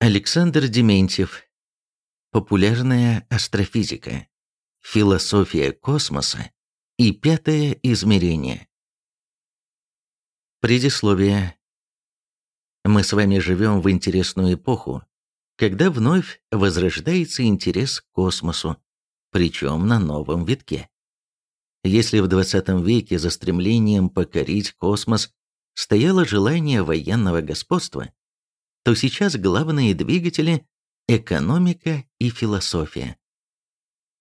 Александр Дементьев. Популярная астрофизика. Философия космоса и пятое измерение. Предисловие. Мы с вами живем в интересную эпоху, когда вновь возрождается интерес к космосу, причем на новом витке. Если в 20 веке за стремлением покорить космос стояло желание военного господства, то сейчас главные двигатели – экономика и философия.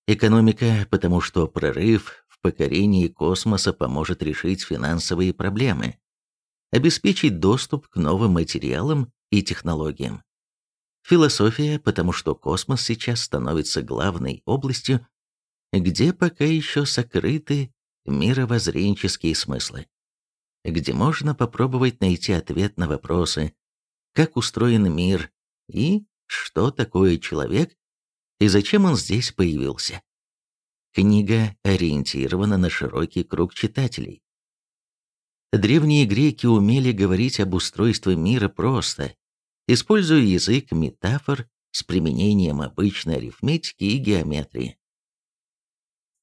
Экономика, потому что прорыв в покорении космоса поможет решить финансовые проблемы, обеспечить доступ к новым материалам и технологиям. Философия, потому что космос сейчас становится главной областью, где пока еще сокрыты мировоззренческие смыслы, где можно попробовать найти ответ на вопросы, как устроен мир и что такое человек и зачем он здесь появился. Книга ориентирована на широкий круг читателей. Древние греки умели говорить об устройстве мира просто, используя язык метафор с применением обычной арифметики и геометрии.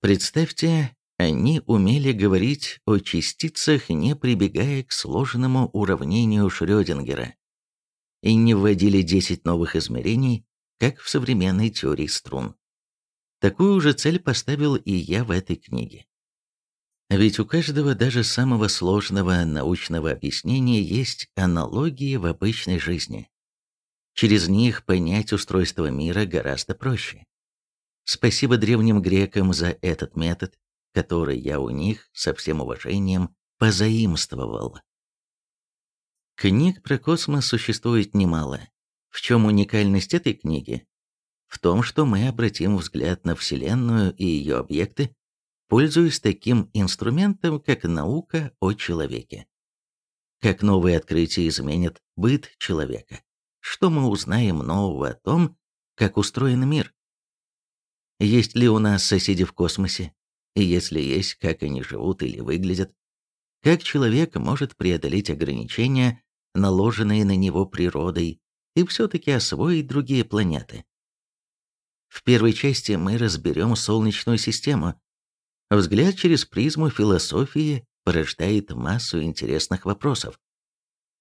Представьте, они умели говорить о частицах, не прибегая к сложному уравнению Шрёдингера, и не вводили 10 новых измерений, как в современной теории струн. Такую же цель поставил и я в этой книге. Ведь у каждого даже самого сложного научного объяснения есть аналогии в обычной жизни. Через них понять устройство мира гораздо проще. Спасибо древним грекам за этот метод, который я у них со всем уважением позаимствовал. Книг про космос существует немало. В чем уникальность этой книги? В том, что мы обратим взгляд на Вселенную и ее объекты, пользуясь таким инструментом, как наука о человеке. Как новые открытия изменят быт человека? Что мы узнаем нового о том, как устроен мир? Есть ли у нас соседи в космосе? И если есть, как они живут или выглядят? Как человек может преодолеть ограничения, наложенные на него природой, и все-таки освоить другие планеты? В первой части мы разберем Солнечную систему. Взгляд через призму философии порождает массу интересных вопросов.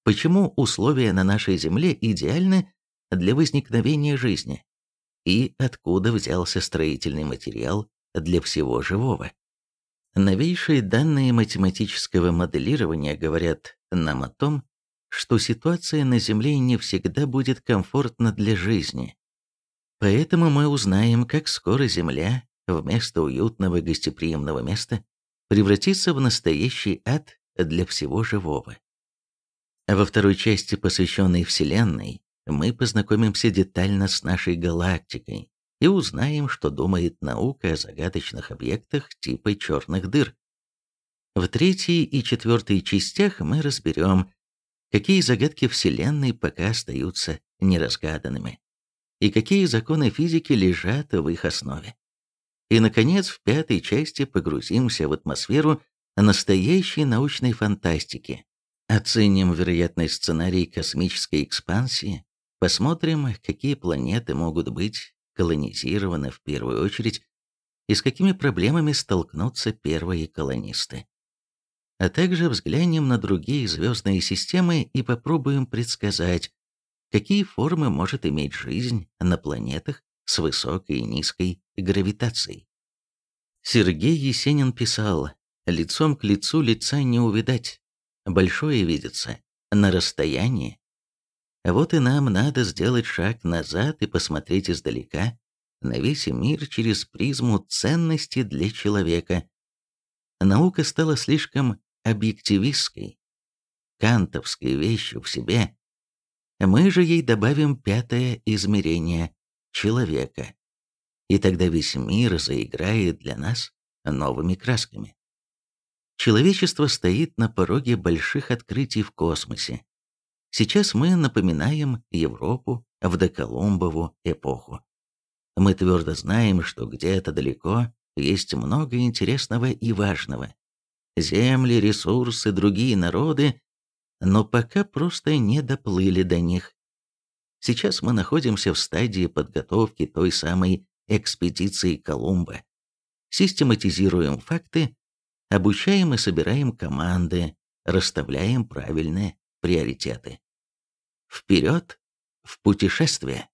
Почему условия на нашей Земле идеальны для возникновения жизни? и откуда взялся строительный материал для всего живого. Новейшие данные математического моделирования говорят нам о том, что ситуация на Земле не всегда будет комфортна для жизни. Поэтому мы узнаем, как скоро Земля, вместо уютного гостеприимного места, превратится в настоящий ад для всего живого. Во второй части, посвященной Вселенной, мы познакомимся детально с нашей галактикой и узнаем, что думает наука о загадочных объектах типа черных дыр. В третьей и четвертой частях мы разберем, какие загадки Вселенной пока остаются неразгаданными, и какие законы физики лежат в их основе. И, наконец, в пятой части погрузимся в атмосферу настоящей научной фантастики, оценим вероятный сценарий космической экспансии, Посмотрим, какие планеты могут быть колонизированы в первую очередь и с какими проблемами столкнутся первые колонисты. А также взглянем на другие звездные системы и попробуем предсказать, какие формы может иметь жизнь на планетах с высокой и низкой гравитацией. Сергей Есенин писал, «Лицом к лицу лица не увидать, большое видится, на расстоянии вот и нам надо сделать шаг назад и посмотреть издалека на весь мир через призму ценности для человека. Наука стала слишком объективистской, кантовской вещью в себе. Мы же ей добавим пятое измерение – человека. И тогда весь мир заиграет для нас новыми красками. Человечество стоит на пороге больших открытий в космосе. Сейчас мы напоминаем Европу в доколумбову эпоху. Мы твердо знаем, что где-то далеко есть много интересного и важного. Земли, ресурсы, другие народы, но пока просто не доплыли до них. Сейчас мы находимся в стадии подготовки той самой экспедиции Колумба. Систематизируем факты, обучаем и собираем команды, расставляем правильные приоритеты. Вперед в путешествие!